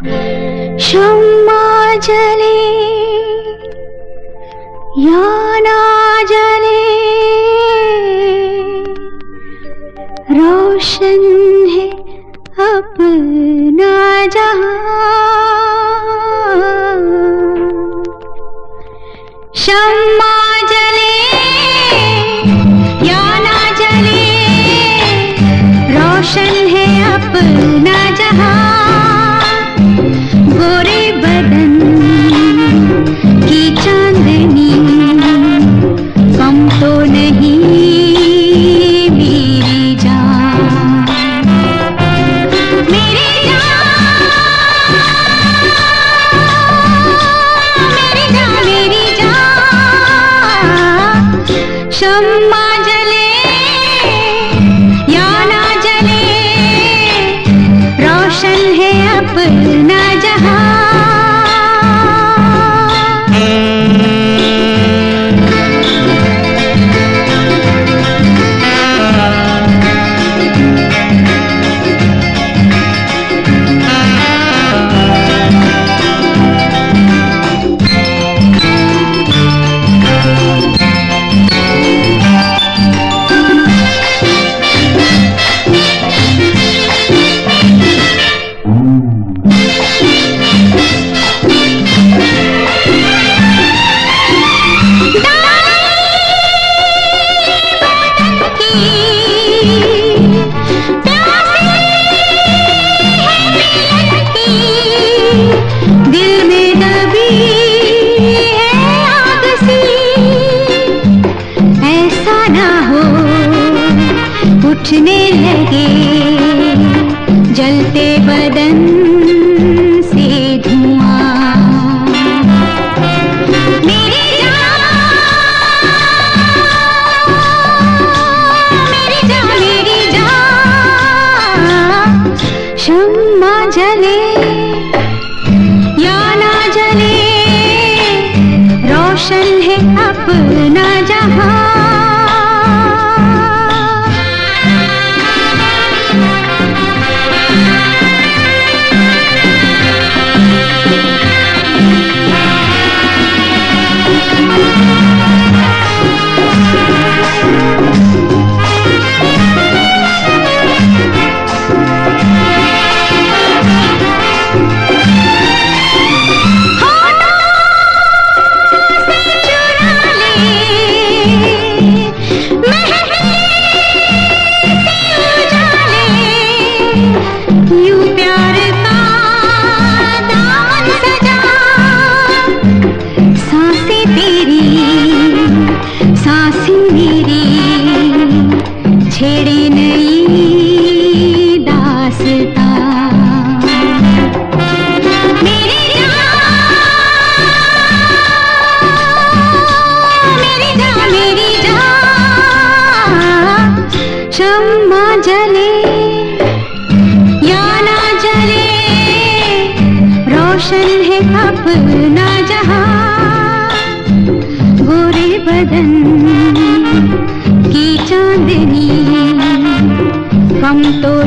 शम्मा जले या ना जले, रोशन है अपना जहाँ। शम्मा जले या ना जले, रोशन है अपना जहाँ। शम्मा जले या ना जले। रोशन है अपना जहाँ। लगे जलते बदन से धुआँ। मेरी जले या ना जले रोशन है अपना जहाँ। अपना जहाँ गोरे बदन।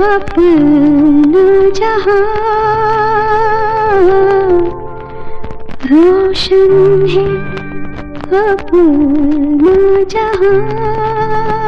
अपना जहाँ। रोशन है अपना जहाँ।